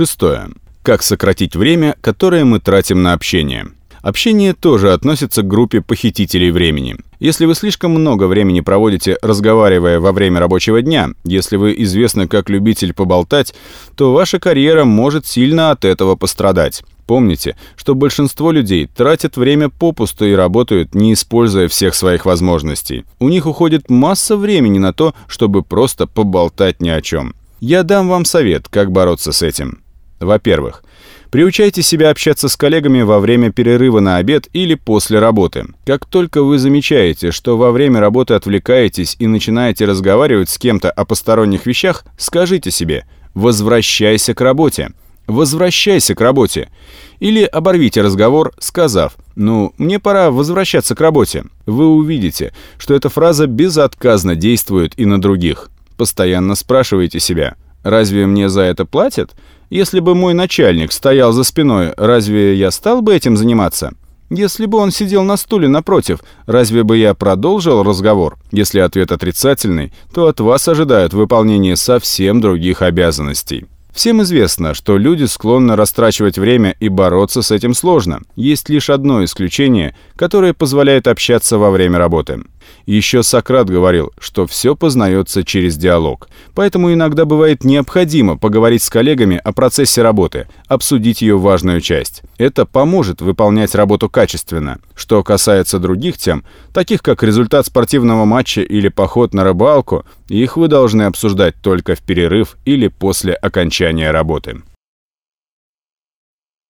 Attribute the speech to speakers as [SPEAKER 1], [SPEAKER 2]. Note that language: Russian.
[SPEAKER 1] Шестое. Как сократить время, которое мы тратим на общение. Общение тоже относится к группе похитителей времени. Если вы слишком много времени проводите, разговаривая во время рабочего дня, если вы известны как любитель поболтать, то ваша карьера может сильно от этого пострадать. Помните, что большинство людей тратят время попусту и работают, не используя всех своих возможностей. У них уходит масса времени на то, чтобы просто поболтать ни о чем. Я дам вам совет, как бороться с этим. Во-первых, Приучайте себя общаться с коллегами во время перерыва на обед или после работы. Как только вы замечаете, что во время работы отвлекаетесь и начинаете разговаривать с кем-то о посторонних вещах, скажите себе «возвращайся к работе». «Возвращайся к работе». Или оборвите разговор, сказав «Ну, мне пора возвращаться к работе». Вы увидите, что эта фраза безотказно действует и на других. Постоянно спрашивайте себя «Разве мне за это платят?» Если бы мой начальник стоял за спиной, разве я стал бы этим заниматься? Если бы он сидел на стуле напротив, разве бы я продолжил разговор? Если ответ отрицательный, то от вас ожидают выполнение совсем других обязанностей. Всем известно, что люди склонны растрачивать время и бороться с этим сложно. Есть лишь одно исключение, которое позволяет общаться во время работы. Еще Сократ говорил, что все познается через диалог. Поэтому иногда бывает необходимо поговорить с коллегами о процессе работы, обсудить ее важную часть. Это поможет выполнять работу качественно. Что касается других тем, таких как результат спортивного матча или поход на рыбалку, их вы должны обсуждать только в перерыв или после окончания работы.